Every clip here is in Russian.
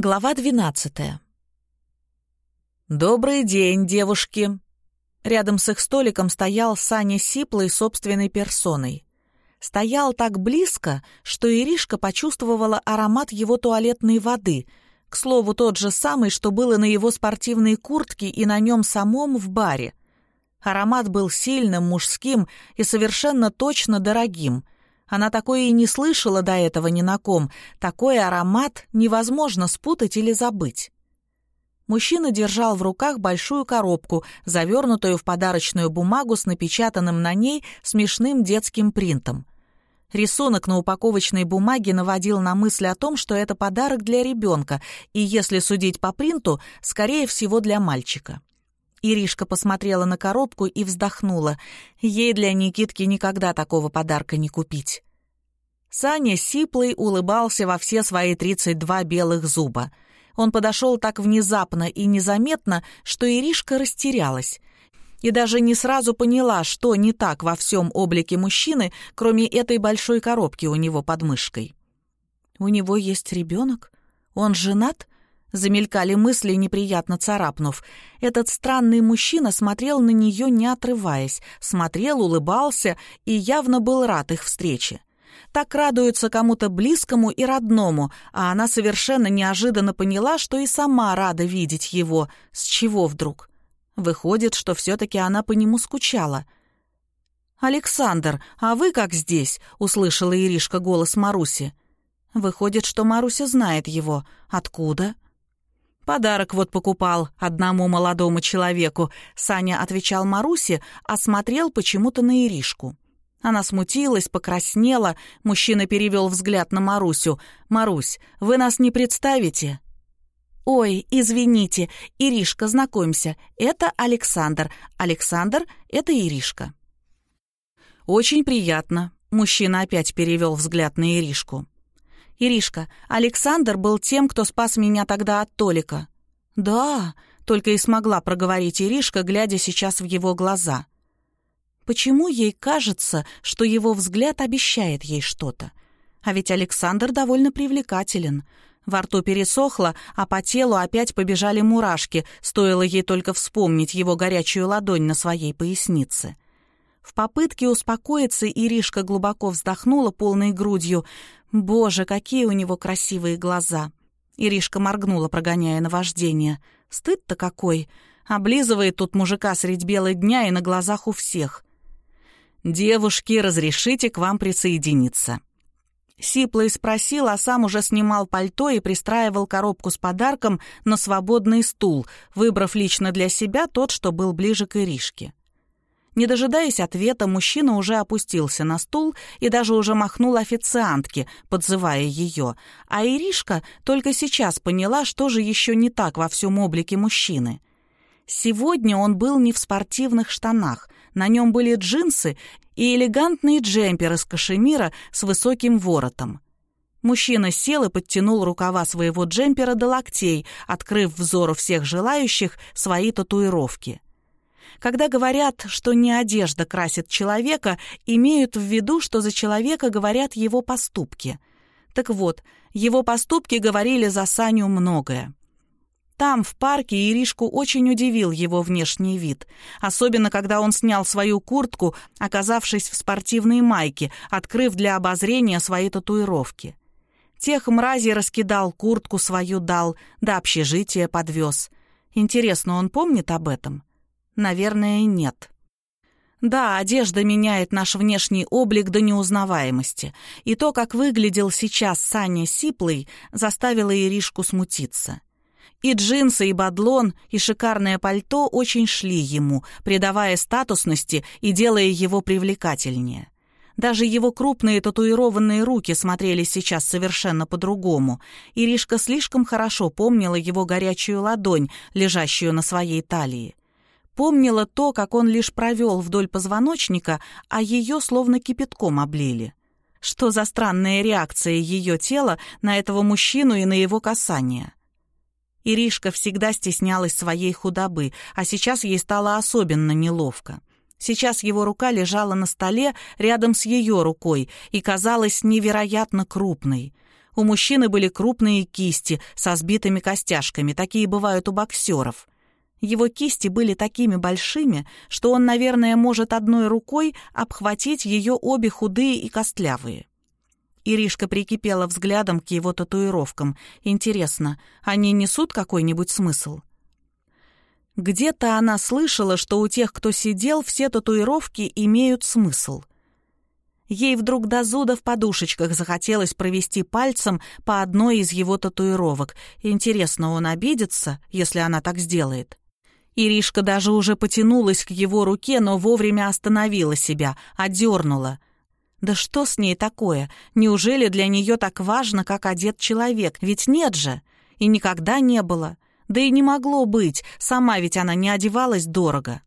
Глава двенадцатая. «Добрый день, девушки!» Рядом с их столиком стоял Саня Сиплый собственной персоной. Стоял так близко, что Иришка почувствовала аромат его туалетной воды, к слову, тот же самый, что было на его спортивной куртке и на нем самом в баре. Аромат был сильным, мужским и совершенно точно дорогим — она такое и не слышала до этого ни на ком. Такой аромат невозможно спутать или забыть. Мужчина держал в руках большую коробку, завернутую в подарочную бумагу с напечатанным на ней смешным детским принтом. Рисунок на упаковочной бумаге наводил на мысль о том, что это подарок для ребенка, и, если судить по принту, скорее всего, для мальчика. Иришка посмотрела на коробку и вздохнула. Ей для Никитки никогда такого подарка не купить. Саня сиплый улыбался во все свои тридцать два белых зуба. Он подошел так внезапно и незаметно, что Иришка растерялась. И даже не сразу поняла, что не так во всем облике мужчины, кроме этой большой коробки у него под мышкой. «У него есть ребенок? Он женат?» Замелькали мысли, неприятно царапнув. Этот странный мужчина смотрел на нее, не отрываясь. Смотрел, улыбался и явно был рад их встрече. Так радуются кому-то близкому и родному, а она совершенно неожиданно поняла, что и сама рада видеть его. С чего вдруг? Выходит, что все-таки она по нему скучала. «Александр, а вы как здесь?» — услышала Иришка голос Маруси. Выходит, что Маруся знает его. Откуда? «Подарок вот покупал одному молодому человеку», — Саня отвечал Марусе, а смотрел почему-то на Иришку. Она смутилась, покраснела, мужчина перевел взгляд на Марусю. «Марусь, вы нас не представите?» «Ой, извините, Иришка, знакомься, это Александр. Александр — это Иришка». «Очень приятно», — мужчина опять перевел взгляд на Иришку. «Иришка, Александр был тем, кто спас меня тогда от Толика». «Да», — только и смогла проговорить Иришка, глядя сейчас в его глаза. Почему ей кажется, что его взгляд обещает ей что-то? А ведь Александр довольно привлекателен. Во рту пересохло, а по телу опять побежали мурашки, стоило ей только вспомнить его горячую ладонь на своей пояснице. В попытке успокоиться Иришка глубоко вздохнула полной грудью. Боже, какие у него красивые глаза! Иришка моргнула, прогоняя наваждение. Стыд-то какой! Облизывает тут мужика средь бела дня и на глазах у всех. «Девушки, разрешите к вам присоединиться?» Сиплый спросил, а сам уже снимал пальто и пристраивал коробку с подарком на свободный стул, выбрав лично для себя тот, что был ближе к Иришке. Не дожидаясь ответа, мужчина уже опустился на стул и даже уже махнул официантке, подзывая ее. А Иришка только сейчас поняла, что же еще не так во всем облике мужчины. Сегодня он был не в спортивных штанах, на нем были джинсы и элегантный джемпер из кашемира с высоким воротом. Мужчина сел и подтянул рукава своего джемпера до локтей, открыв взору всех желающих свои татуировки. Когда говорят, что не одежда красит человека, имеют в виду, что за человека говорят его поступки. Так вот, его поступки говорили за Саню многое. Там, в парке, Иришку очень удивил его внешний вид. Особенно, когда он снял свою куртку, оказавшись в спортивной майке, открыв для обозрения свои татуировки. Тех мразей раскидал, куртку свою дал, до общежития подвез. Интересно, он помнит об этом? Наверное, нет. Да, одежда меняет наш внешний облик до неузнаваемости. И то, как выглядел сейчас Саня Сиплый, заставило Иришку смутиться. И джинсы, и бадлон, и шикарное пальто очень шли ему, придавая статусности и делая его привлекательнее. Даже его крупные татуированные руки смотрели сейчас совершенно по-другому. Иришка слишком хорошо помнила его горячую ладонь, лежащую на своей талии. Помнила то, как он лишь провел вдоль позвоночника, а ее словно кипятком облили. Что за странная реакция ее тела на этого мужчину и на его касание? Иришка всегда стеснялась своей худобы, а сейчас ей стало особенно неловко. Сейчас его рука лежала на столе рядом с ее рукой и казалась невероятно крупной. У мужчины были крупные кисти со сбитыми костяшками, такие бывают у боксеров. Его кисти были такими большими, что он, наверное, может одной рукой обхватить ее обе худые и костлявые. Иришка прикипела взглядом к его татуировкам. Интересно, они несут какой-нибудь смысл? Где-то она слышала, что у тех, кто сидел, все татуировки имеют смысл. Ей вдруг до зуда в подушечках захотелось провести пальцем по одной из его татуировок. Интересно, он обидится, если она так сделает? Иришка даже уже потянулась к его руке, но вовремя остановила себя, одернула. Да что с ней такое? Неужели для нее так важно, как одет человек? Ведь нет же. И никогда не было. Да и не могло быть, сама ведь она не одевалась дорого.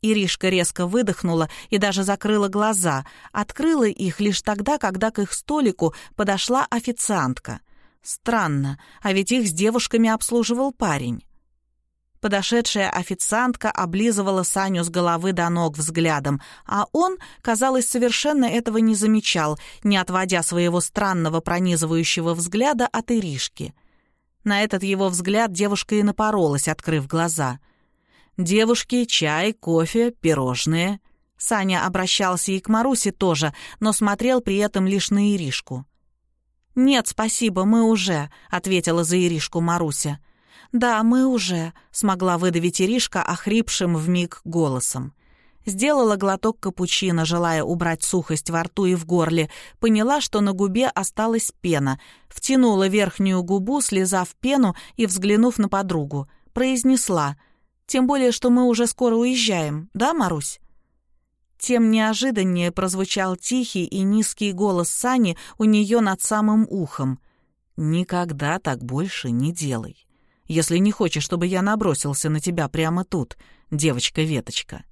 Иришка резко выдохнула и даже закрыла глаза, открыла их лишь тогда, когда к их столику подошла официантка. Странно, а ведь их с девушками обслуживал парень. Подошедшая официантка облизывала Саню с головы до ног взглядом, а он, казалось, совершенно этого не замечал, не отводя своего странного пронизывающего взгляда от Иришки. На этот его взгляд девушка и напоролась, открыв глаза. «Девушки, чай, кофе, пирожные». Саня обращался и к Марусе тоже, но смотрел при этом лишь на Иришку. «Нет, спасибо, мы уже», — ответила за Иришку Маруся. «Да, мы уже», — смогла выдавить Иришка охрипшим вмиг голосом. Сделала глоток капучино, желая убрать сухость во рту и в горле. Поняла, что на губе осталась пена. Втянула верхнюю губу, слезав пену и взглянув на подругу. Произнесла. «Тем более, что мы уже скоро уезжаем, да, Марусь?» Тем неожиданнее прозвучал тихий и низкий голос Сани у нее над самым ухом. «Никогда так больше не делай, если не хочешь, чтобы я набросился на тебя прямо тут, девочка-веточка».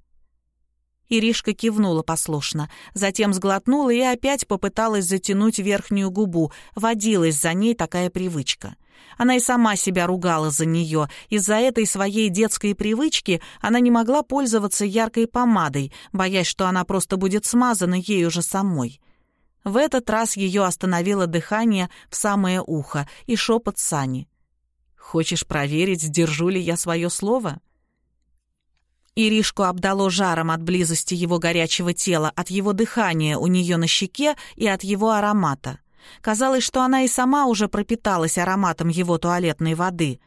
Иришка кивнула послушно, затем сглотнула и опять попыталась затянуть верхнюю губу. Водилась за ней такая привычка. Она и сама себя ругала за нее. Из-за этой своей детской привычки она не могла пользоваться яркой помадой, боясь, что она просто будет смазана ею же самой. В этот раз ее остановило дыхание в самое ухо и шепот Сани. «Хочешь проверить, сдержу ли я свое слово?» Иришку обдало жаром от близости его горячего тела, от его дыхания у нее на щеке и от его аромата. Казалось, что она и сама уже пропиталась ароматом его туалетной воды.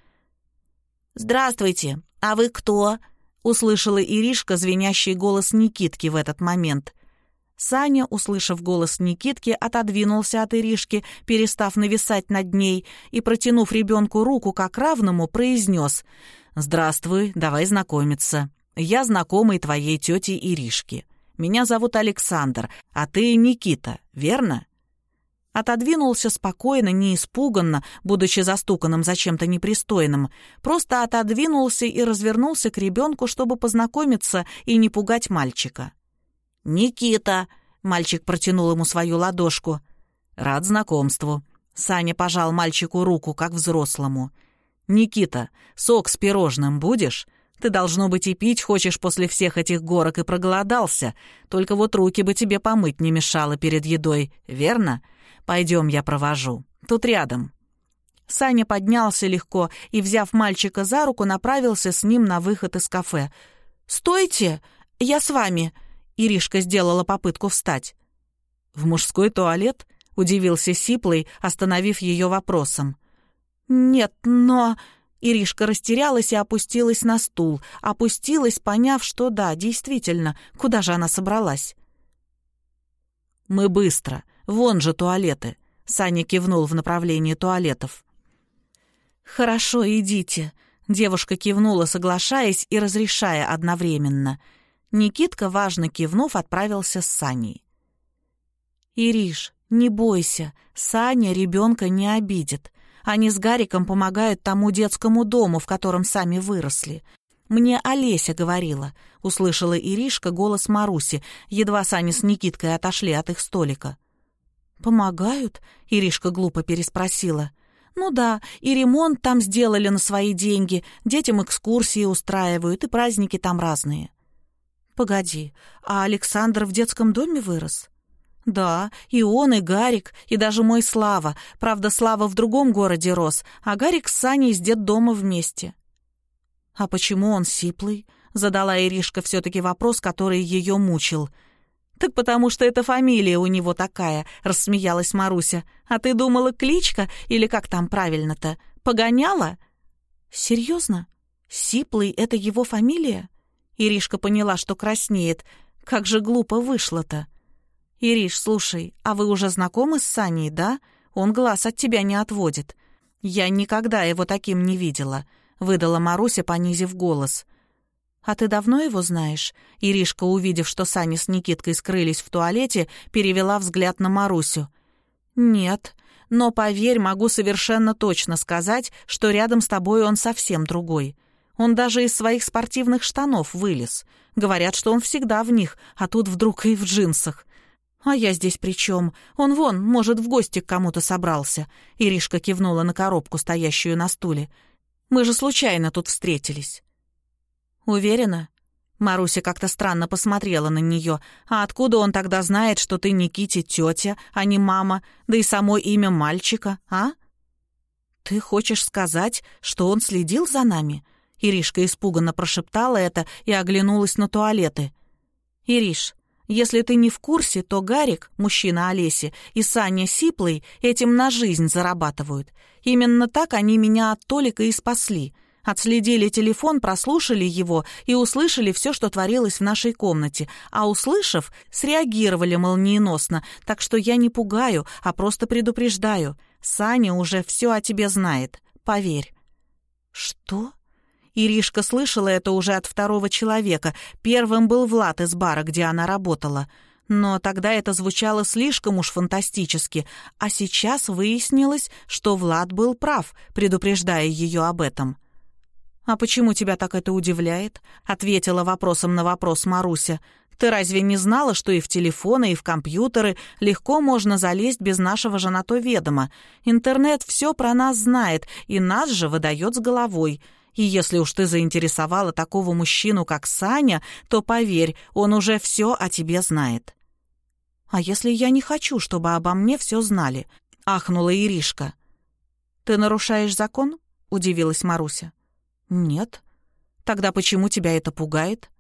«Здравствуйте, а вы кто?» — услышала Иришка звенящий голос Никитки в этот момент. Саня, услышав голос Никитки, отодвинулся от Иришки, перестав нависать над ней, и, протянув ребенку руку как равному, произнес «Здравствуй, давай знакомиться». Я знакомый твоей тети Иришки. Меня зовут Александр, а ты Никита, верно?» Отодвинулся спокойно, не испуганно, будучи застуканным за чем-то непристойным. Просто отодвинулся и развернулся к ребенку, чтобы познакомиться и не пугать мальчика. «Никита!» — мальчик протянул ему свою ладошку. «Рад знакомству». Саня пожал мальчику руку, как взрослому. «Никита, сок с пирожным будешь? Ты, должно быть, и пить хочешь после всех этих горок и проголодался. Только вот руки бы тебе помыть не мешало перед едой, верно? Пойдем, я провожу. Тут рядом». Саня поднялся легко и, взяв мальчика за руку, направился с ним на выход из кафе. «Стойте! Я с вами!» Иришка сделала попытку встать. «В мужской туалет?» — удивился Сиплый, остановив ее вопросом. «Нет, но...» Иришка растерялась и опустилась на стул. Опустилась, поняв, что да, действительно, куда же она собралась? «Мы быстро. Вон же туалеты», — Саня кивнул в направлении туалетов. «Хорошо, идите», — девушка кивнула, соглашаясь и разрешая одновременно. Никитка, важно кивнув, отправился с Саней. «Ириш, не бойся, Саня ребенка не обидит. Они с Гариком помогают тому детскому дому, в котором сами выросли. Мне Олеся говорила, услышала Иришка голос Маруси, едва Саня с Никиткой отошли от их столика. «Помогают?» — Иришка глупо переспросила. «Ну да, и ремонт там сделали на свои деньги, детям экскурсии устраивают, и праздники там разные». «Погоди, а Александр в детском доме вырос?» «Да, и он, и Гарик, и даже мой Слава. Правда, Слава в другом городе рос, а Гарик с Саней из детдома вместе». «А почему он сиплый?» — задала Иришка все-таки вопрос, который ее мучил. «Так потому что это фамилия у него такая», — рассмеялась Маруся. «А ты думала, кличка или как там правильно-то? Погоняла?» «Серьезно? Сиплый — это его фамилия?» Иришка поняла, что краснеет. Как же глупо вышло-то. «Ириш, слушай, а вы уже знакомы с Саней, да? Он глаз от тебя не отводит. Я никогда его таким не видела», — выдала Маруся, понизив голос. «А ты давно его знаешь?» Иришка, увидев, что Саня с Никиткой скрылись в туалете, перевела взгляд на Марусю. «Нет, но, поверь, могу совершенно точно сказать, что рядом с тобой он совсем другой. Он даже из своих спортивных штанов вылез. Говорят, что он всегда в них, а тут вдруг и в джинсах. «А я здесь при чем? Он вон, может, в гости к кому-то собрался». Иришка кивнула на коробку, стоящую на стуле. «Мы же случайно тут встретились». «Уверена?» Маруся как-то странно посмотрела на нее. «А откуда он тогда знает, что ты Никите тетя, а не мама, да и само имя мальчика, а?» «Ты хочешь сказать, что он следил за нами?» Иришка испуганно прошептала это и оглянулась на туалеты. «Ириш, если ты не в курсе, то Гарик, мужчина Олеси, и Саня Сиплый этим на жизнь зарабатывают. Именно так они меня от Толика и спасли. Отследили телефон, прослушали его и услышали все, что творилось в нашей комнате. А услышав, среагировали молниеносно, так что я не пугаю, а просто предупреждаю. Саня уже все о тебе знает, поверь». «Что?» Иришка слышала это уже от второго человека. Первым был Влад из бара, где она работала. Но тогда это звучало слишком уж фантастически, а сейчас выяснилось, что Влад был прав, предупреждая ее об этом. «А почему тебя так это удивляет?» — ответила вопросом на вопрос Маруся. «Ты разве не знала, что и в телефоны, и в компьютеры легко можно залезть без нашего же на то ведома? Интернет все про нас знает, и нас же выдает с головой. И если уж ты заинтересовала такого мужчину, как Саня, то поверь, он уже все о тебе знает». «А если я не хочу, чтобы обо мне все знали?» — ахнула Иришка. «Ты нарушаешь закон?» — удивилась Маруся. «Нет». «Тогда почему тебя это пугает?»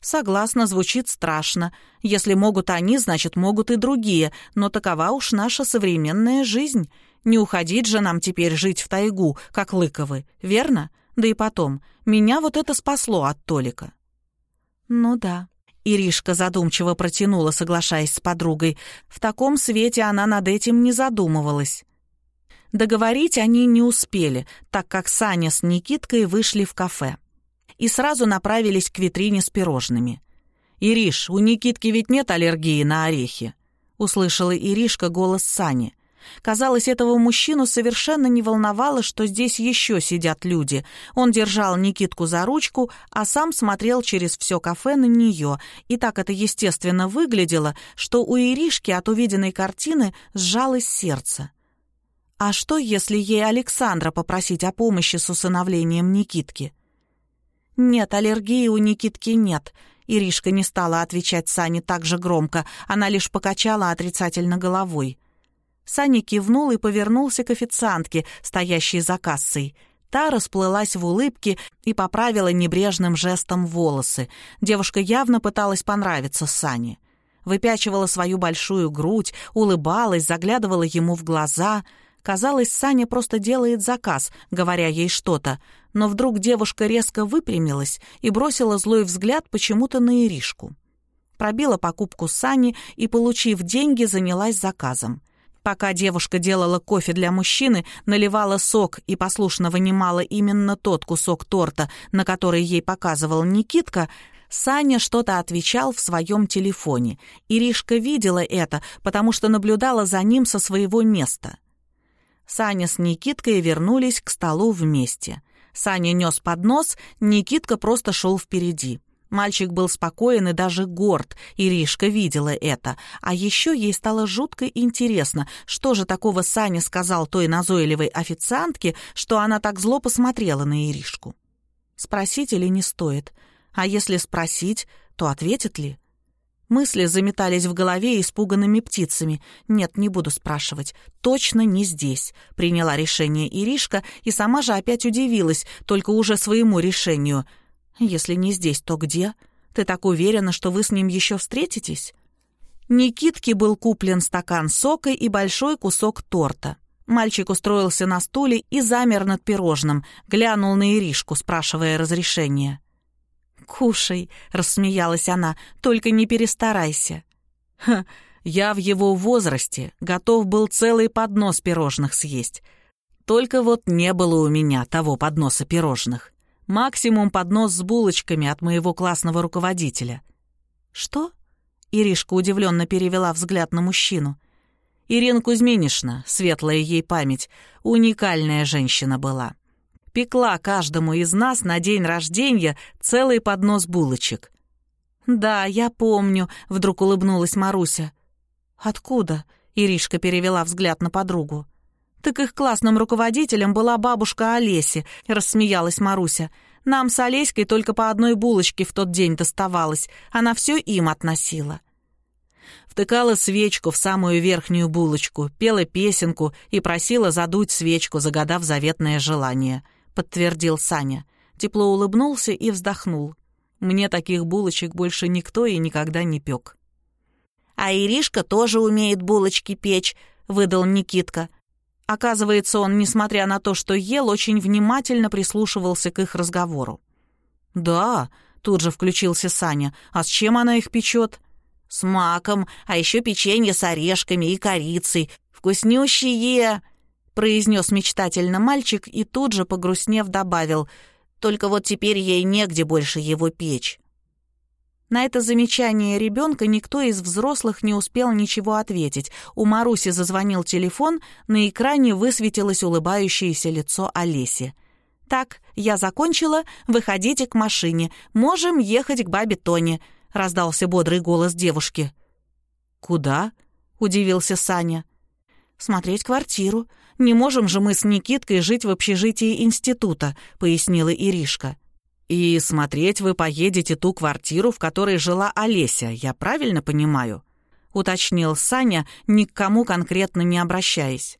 «Согласна, звучит страшно. Если могут они, значит, могут и другие, но такова уж наша современная жизнь. Не уходить же нам теперь жить в тайгу, как Лыковы, верно? Да и потом, меня вот это спасло от Толика». «Ну да», — Иришка задумчиво протянула, соглашаясь с подругой. В таком свете она над этим не задумывалась. Договорить они не успели, так как Саня с Никиткой вышли в кафе. И сразу направились к витрине с пирожными. «Ириш, у Никитки ведь нет аллергии на орехи?» — услышала Иришка голос Сани. Казалось, этого мужчину совершенно не волновало, что здесь еще сидят люди. Он держал Никитку за ручку, а сам смотрел через все кафе на нее. И так это естественно выглядело, что у Иришки от увиденной картины сжалось сердце. А что, если ей Александра попросить о помощи с усыновлением Никитки? Нет, аллергии у Никитки нет. Иришка не стала отвечать Сане так же громко, она лишь покачала отрицательно головой. Саня кивнул и повернулся к официантке, стоящей за кассой. Та расплылась в улыбке и поправила небрежным жестом волосы. Девушка явно пыталась понравиться Сане. Выпячивала свою большую грудь, улыбалась, заглядывала ему в глаза. Казалось, Саня просто делает заказ, говоря ей что-то. Но вдруг девушка резко выпрямилась и бросила злой взгляд почему-то на Иришку. Пробила покупку Сани и, получив деньги, занялась заказом. Пока девушка делала кофе для мужчины, наливала сок и послушно вынимала именно тот кусок торта, на который ей показывал Никитка, Саня что-то отвечал в своем телефоне. Иришка видела это, потому что наблюдала за ним со своего места. Саня с Никиткой вернулись к столу вместе. Саня нес поднос, Никитка просто шел впереди. Мальчик был спокоен и даже горд, и Ришка видела это. А еще ей стало жутко интересно, что же такого Саня сказал той назойливой официантке, что она так зло посмотрела на Иришку. Спросить или не стоит? А если спросить, то ответит ли? Мысли заметались в голове испуганными птицами. «Нет, не буду спрашивать. Точно не здесь», — приняла решение Иришка и сама же опять удивилась, только уже своему решению. «Если не здесь, то где? Ты так уверена, что вы с ним еще встретитесь?» Никитке был куплен стакан сока и большой кусок торта. Мальчик устроился на стуле и замер над пирожным, глянул на Иришку, спрашивая разрешения. «Кушай», — рассмеялась она, — «только не перестарайся». «Ха, я в его возрасте готов был целый поднос пирожных съесть. Только вот не было у меня того подноса пирожных. Максимум поднос с булочками от моего классного руководителя». «Что?» — Иришка удивленно перевела взгляд на мужчину. Ирина Кузьминишна, светлая ей память, уникальная женщина была пекла каждому из нас на день рождения целый поднос булочек. «Да, я помню», — вдруг улыбнулась Маруся. «Откуда?» — Иришка перевела взгляд на подругу. «Так их классным руководителем была бабушка Олеси», — рассмеялась Маруся. «Нам с Олеськой только по одной булочке в тот день доставалось. Она все им относила». Втыкала свечку в самую верхнюю булочку, пела песенку и просила задуть свечку, загадав заветное желание — подтвердил Саня. Тепло улыбнулся и вздохнул. Мне таких булочек больше никто и никогда не пек. «А Иришка тоже умеет булочки печь», — выдал Никитка. Оказывается, он, несмотря на то, что ел, очень внимательно прислушивался к их разговору. «Да», — тут же включился Саня, — «а с чем она их печет?» «С маком, а еще печенье с орешками и корицей. Вкуснющие!» произнес мечтательно мальчик и тут же, погрустнев, добавил «Только вот теперь ей негде больше его печь». На это замечание ребенка никто из взрослых не успел ничего ответить. У Маруси зазвонил телефон, на экране высветилось улыбающееся лицо Олеси. «Так, я закончила, выходите к машине. Можем ехать к бабе Тоне», — раздался бодрый голос девушки. «Куда?» — удивился Саня. «Смотреть квартиру. Не можем же мы с Никиткой жить в общежитии института», — пояснила Иришка. «И смотреть вы поедете ту квартиру, в которой жила Олеся, я правильно понимаю?» — уточнил Саня, ни к кому конкретно не обращаясь.